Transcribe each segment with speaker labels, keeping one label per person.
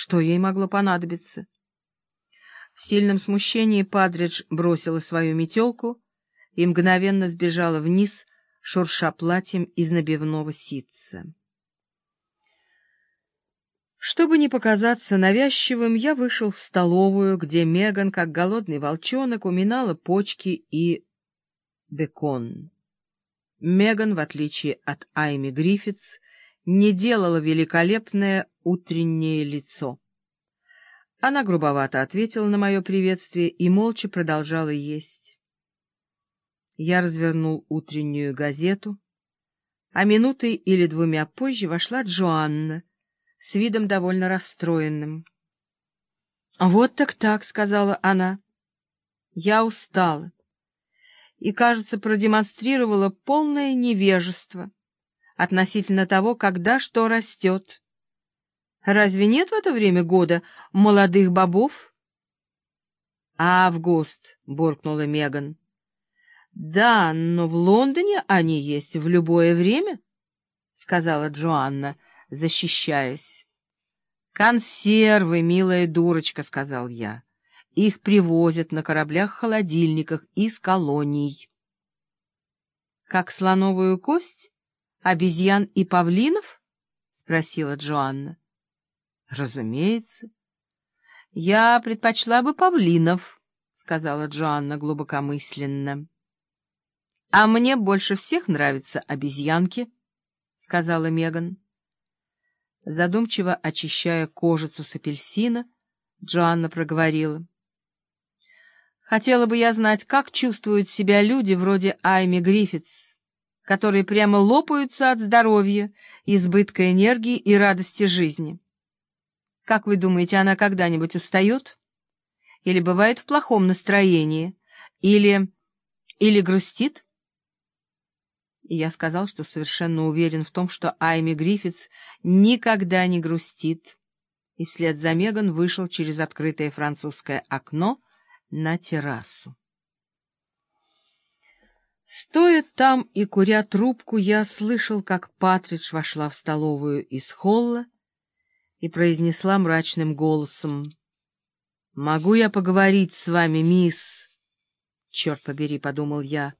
Speaker 1: Что ей могло понадобиться? В сильном смущении Падридж бросила свою метелку и мгновенно сбежала вниз, шурша платьем из набивного ситца. Чтобы не показаться навязчивым, я вышел в столовую, где Меган, как голодный волчонок, уминала почки и бекон. Меган, в отличие от Айми Гриффитс, не делала великолепное утреннее лицо. Она грубовато ответила на мое приветствие и молча продолжала есть. Я развернул утреннюю газету, а минутой или двумя позже вошла Джоанна с видом довольно расстроенным. — Вот так так, — сказала она. — Я устала и, кажется, продемонстрировала полное невежество относительно того, когда что растет. Разве нет в это время года молодых бобов? — Август, — буркнула Меган. — Да, но в Лондоне они есть в любое время, — сказала Джоанна, защищаясь. — Консервы, милая дурочка, — сказал я. Их привозят на кораблях-холодильниках из колоний. — Как слоновую кость? Обезьян и павлинов? — спросила Джоанна. — Разумеется. — Я предпочла бы павлинов, — сказала Джоанна глубокомысленно. — А мне больше всех нравятся обезьянки, — сказала Меган. Задумчиво очищая кожицу с апельсина, Джоанна проговорила. Хотела бы я знать, как чувствуют себя люди вроде Айми Гриффитс, которые прямо лопаются от здоровья, избытка энергии и радости жизни. Как вы думаете, она когда-нибудь устает? Или бывает в плохом настроении? Или... или грустит? И я сказал, что совершенно уверен в том, что Айми Гриффитс никогда не грустит. И вслед за Меган вышел через открытое французское окно — на террасу. Стоя там и куря трубку, я слышал, как Патридж вошла в столовую из холла и произнесла мрачным голосом. — Могу я поговорить с вами, мисс? — Черт побери, — подумал я.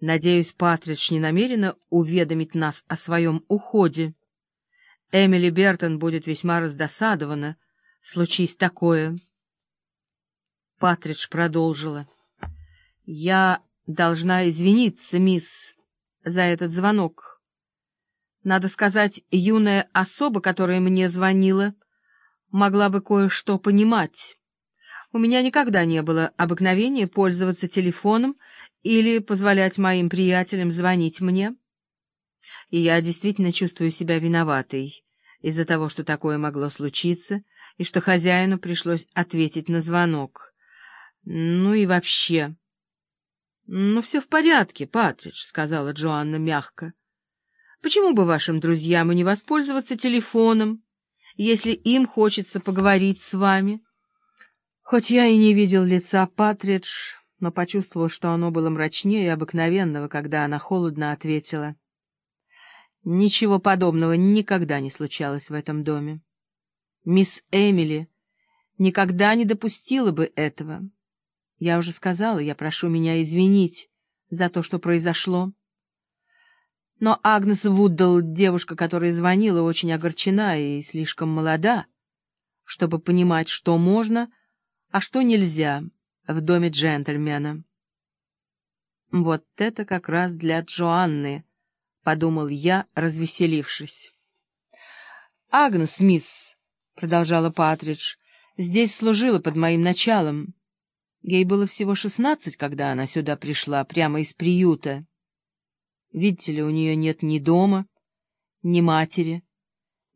Speaker 1: Надеюсь, Патридж не намерена уведомить нас о своем уходе. Эмили Бертон будет весьма раздосадована, случись такое. Патридж продолжила. — Я должна извиниться, мисс, за этот звонок. Надо сказать, юная особа, которая мне звонила, могла бы кое-что понимать. У меня никогда не было обыкновения пользоваться телефоном или позволять моим приятелям звонить мне. И я действительно чувствую себя виноватой из-за того, что такое могло случиться, и что хозяину пришлось ответить на звонок. Ну и вообще... — Ну, все в порядке, Патридж, — сказала Джоанна мягко. — Почему бы вашим друзьям и не воспользоваться телефоном, если им хочется поговорить с вами? Хоть я и не видел лица Патридж, но почувствовал, что оно было мрачнее обыкновенного, когда она холодно ответила. Ничего подобного никогда не случалось в этом доме. Мисс Эмили никогда не допустила бы этого. Я уже сказала, я прошу меня извинить за то, что произошло. Но Агнес Вуддл, девушка, которая звонила, очень огорчена и слишком молода, чтобы понимать, что можно, а что нельзя в доме джентльмена. Вот это как раз для Джоанны, — подумал я, развеселившись. — Агнес, мисс, — продолжала Патридж, — здесь служила под моим началом. Ей было всего шестнадцать, когда она сюда пришла, прямо из приюта. Видите ли, у нее нет ни дома, ни матери,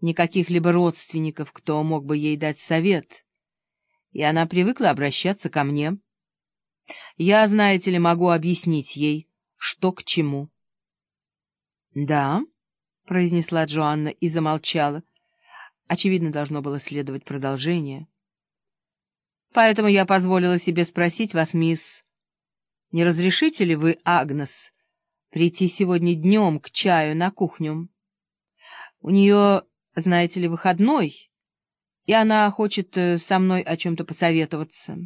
Speaker 1: ни каких-либо родственников, кто мог бы ей дать совет, и она привыкла обращаться ко мне. Я, знаете ли, могу объяснить ей, что к чему. — Да, — произнесла Джоанна и замолчала. Очевидно, должно было следовать продолжение. — Поэтому я позволила себе спросить вас, мисс, не разрешите ли вы, Агнес, прийти сегодня днем к чаю на кухню? У нее, знаете ли, выходной, и она хочет э, со мной о чем-то посоветоваться.